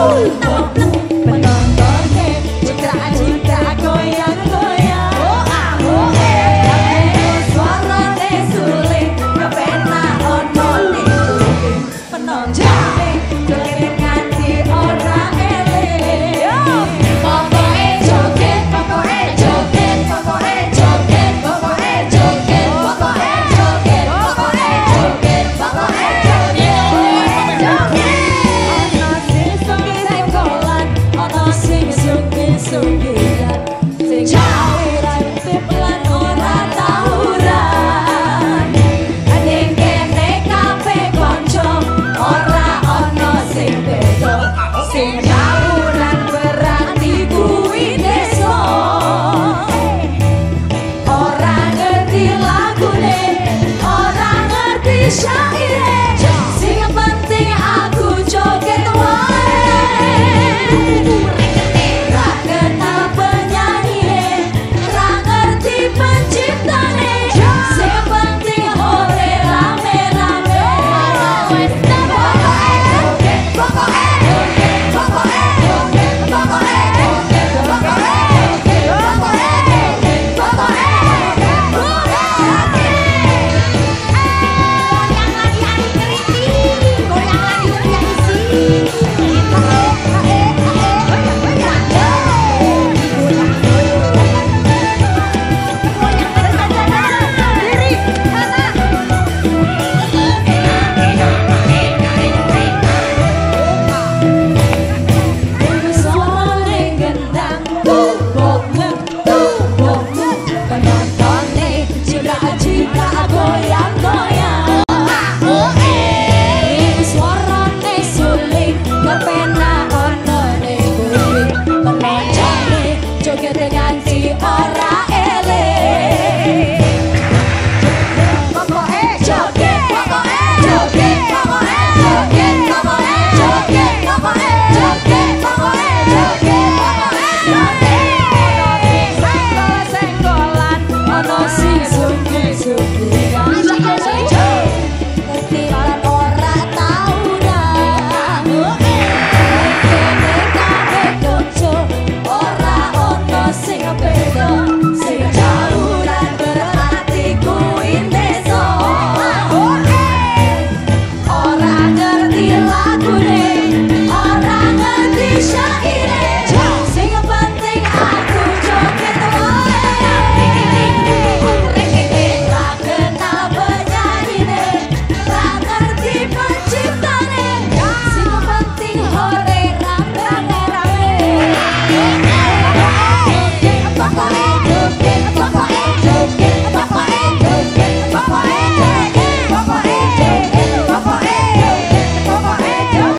Woo! Ngerti